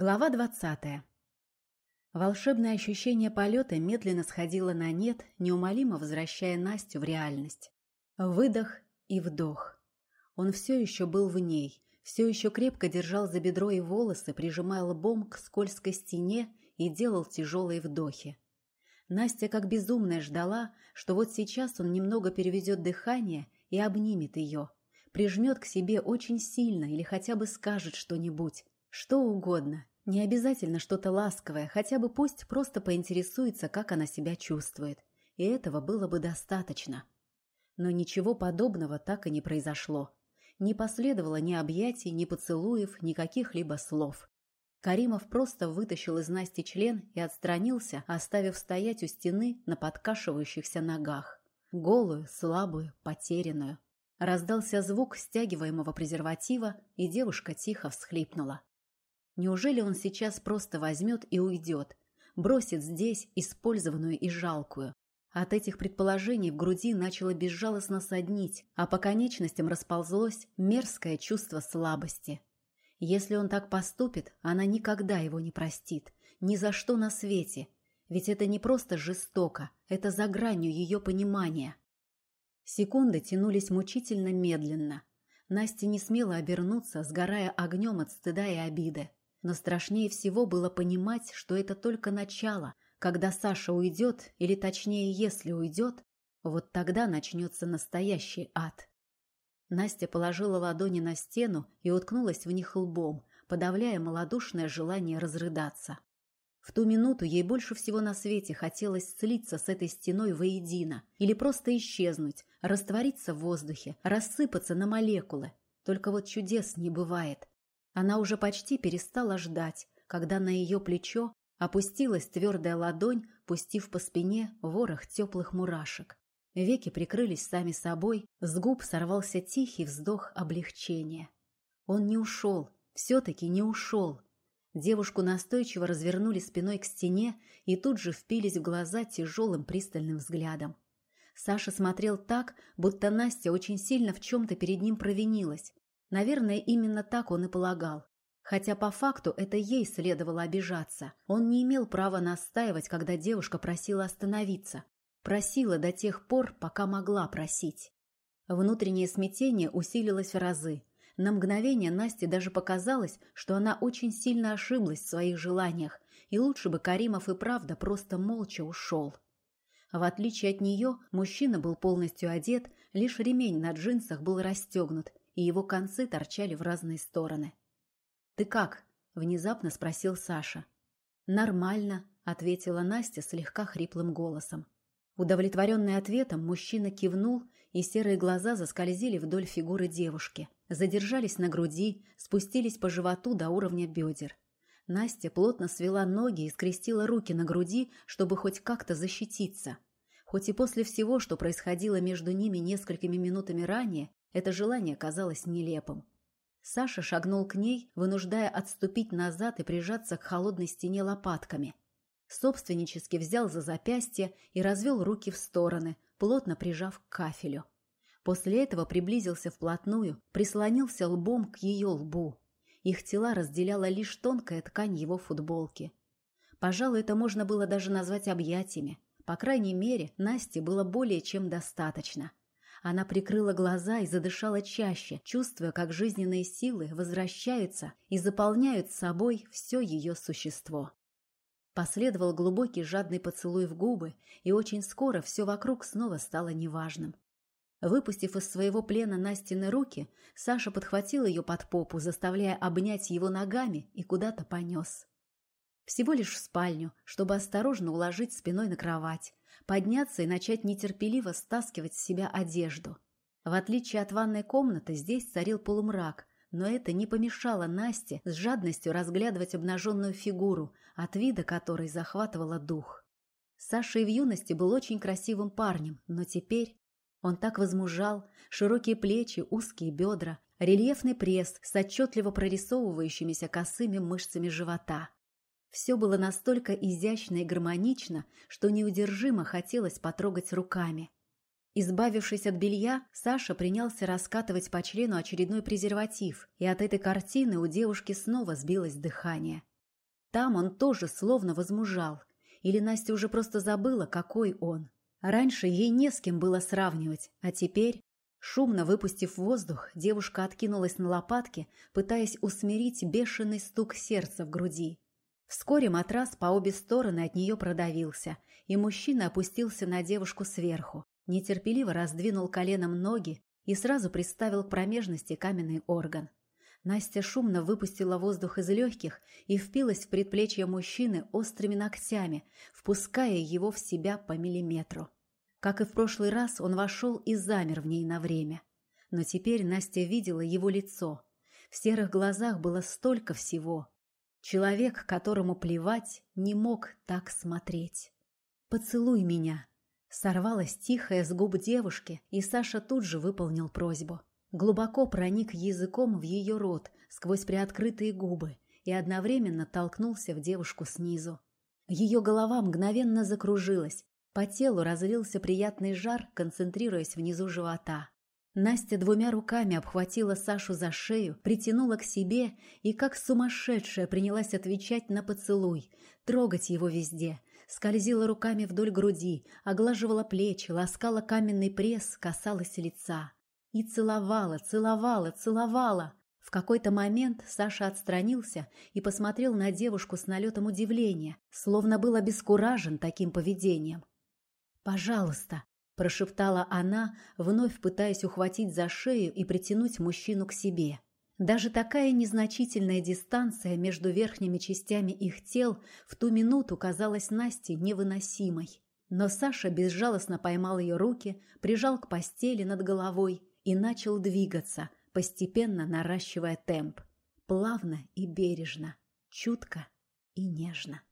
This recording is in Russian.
Глава двадцатая. Волшебное ощущение полета медленно сходило на нет, неумолимо возвращая Настю в реальность. Выдох и вдох. Он все еще был в ней, все еще крепко держал за бедро и волосы, прижимая лбом к скользкой стене и делал тяжелые вдохи. Настя как безумная ждала, что вот сейчас он немного переведет дыхание и обнимет ее, прижмет к себе очень сильно или хотя бы скажет что-нибудь, что угодно. Не обязательно что-то ласковое, хотя бы пусть просто поинтересуется, как она себя чувствует. И этого было бы достаточно. Но ничего подобного так и не произошло. Не последовало ни объятий, ни поцелуев, ни каких-либо слов. Каримов просто вытащил из Насти член и отстранился, оставив стоять у стены на подкашивающихся ногах. Голую, слабую, потерянную. Раздался звук стягиваемого презерватива, и девушка тихо всхлипнула. Неужели он сейчас просто возьмет и уйдет, бросит здесь использованную и жалкую? От этих предположений в груди начало безжалостно соднить, а по конечностям расползлось мерзкое чувство слабости. Если он так поступит, она никогда его не простит. Ни за что на свете. Ведь это не просто жестоко, это за гранью ее понимания. Секунды тянулись мучительно медленно. Настя не смела обернуться, сгорая огнем от стыда и обиды. Но страшнее всего было понимать, что это только начало. Когда Саша уйдет, или точнее, если уйдет, вот тогда начнется настоящий ад. Настя положила ладони на стену и уткнулась в них лбом, подавляя малодушное желание разрыдаться. В ту минуту ей больше всего на свете хотелось слиться с этой стеной воедино или просто исчезнуть, раствориться в воздухе, рассыпаться на молекулы. Только вот чудес не бывает. Она уже почти перестала ждать, когда на ее плечо опустилась твердая ладонь, пустив по спине ворох теплых мурашек. Веки прикрылись сами собой, с губ сорвался тихий вздох облегчения. Он не ушел, все-таки не ушел. Девушку настойчиво развернули спиной к стене и тут же впились в глаза тяжелым пристальным взглядом. Саша смотрел так, будто Настя очень сильно в чем-то перед ним провинилась. Наверное, именно так он и полагал. Хотя по факту это ей следовало обижаться. Он не имел права настаивать, когда девушка просила остановиться. Просила до тех пор, пока могла просить. Внутреннее смятение усилилось в разы. На мгновение Насте даже показалось, что она очень сильно ошиблась в своих желаниях, и лучше бы Каримов и правда просто молча ушел. В отличие от нее, мужчина был полностью одет, лишь ремень на джинсах был расстегнут, и его концы торчали в разные стороны. «Ты как?» – внезапно спросил Саша. «Нормально», – ответила Настя слегка хриплым голосом. Удовлетворенный ответом, мужчина кивнул, и серые глаза заскользили вдоль фигуры девушки, задержались на груди, спустились по животу до уровня бедер. Настя плотно свела ноги и скрестила руки на груди, чтобы хоть как-то защититься. Хоть и после всего, что происходило между ними несколькими минутами ранее, это желание казалось нелепым. Саша шагнул к ней, вынуждая отступить назад и прижаться к холодной стене лопатками – собственнически взял за запястье и развел руки в стороны, плотно прижав к кафелю. После этого приблизился вплотную, прислонился лбом к ее лбу. Их тела разделяла лишь тонкая ткань его футболки. Пожалуй, это можно было даже назвать объятиями. По крайней мере, Насте было более чем достаточно. Она прикрыла глаза и задышала чаще, чувствуя, как жизненные силы возвращаются и заполняют собой все ее существо. Последовал глубокий жадный поцелуй в губы, и очень скоро все вокруг снова стало неважным. Выпустив из своего плена Настины руки, Саша подхватил ее под попу, заставляя обнять его ногами и куда-то понес. Всего лишь в спальню, чтобы осторожно уложить спиной на кровать, подняться и начать нетерпеливо стаскивать с себя одежду. В отличие от ванной комнаты, здесь царил полумрак, но это не помешало Насте с жадностью разглядывать обнаженную фигуру, от вида которой захватывала дух. Саша и в юности был очень красивым парнем, но теперь он так возмужал, широкие плечи, узкие бедра, рельефный пресс с отчетливо прорисовывающимися косыми мышцами живота. Все было настолько изящно и гармонично, что неудержимо хотелось потрогать руками – Избавившись от белья, Саша принялся раскатывать по члену очередной презерватив, и от этой картины у девушки снова сбилось дыхание. Там он тоже словно возмужал. Или Настя уже просто забыла, какой он. Раньше ей не с кем было сравнивать, а теперь, шумно выпустив воздух, девушка откинулась на лопатки, пытаясь усмирить бешеный стук сердца в груди. Вскоре матрас по обе стороны от нее продавился, и мужчина опустился на девушку сверху, нетерпеливо раздвинул коленом ноги и сразу приставил к промежности каменный орган. Настя шумно выпустила воздух из легких и впилась в предплечье мужчины острыми ногтями, впуская его в себя по миллиметру. Как и в прошлый раз, он вошел и замер в ней на время. Но теперь Настя видела его лицо. В серых глазах было столько всего, Человек, которому плевать, не мог так смотреть. «Поцелуй меня!» Сорвалась тихая с губ девушки, и Саша тут же выполнил просьбу. Глубоко проник языком в ее рот, сквозь приоткрытые губы, и одновременно толкнулся в девушку снизу. Ее голова мгновенно закружилась, по телу разлился приятный жар, концентрируясь внизу живота. Настя двумя руками обхватила Сашу за шею, притянула к себе и, как сумасшедшая, принялась отвечать на поцелуй, трогать его везде. Скользила руками вдоль груди, оглаживала плечи, ласкала каменный пресс, касалась лица. И целовала, целовала, целовала. В какой-то момент Саша отстранился и посмотрел на девушку с налетом удивления, словно был обескуражен таким поведением. «Пожалуйста», прошептала она, вновь пытаясь ухватить за шею и притянуть мужчину к себе. Даже такая незначительная дистанция между верхними частями их тел в ту минуту казалась Насте невыносимой. Но Саша безжалостно поймал ее руки, прижал к постели над головой и начал двигаться, постепенно наращивая темп. Плавно и бережно, чутко и нежно.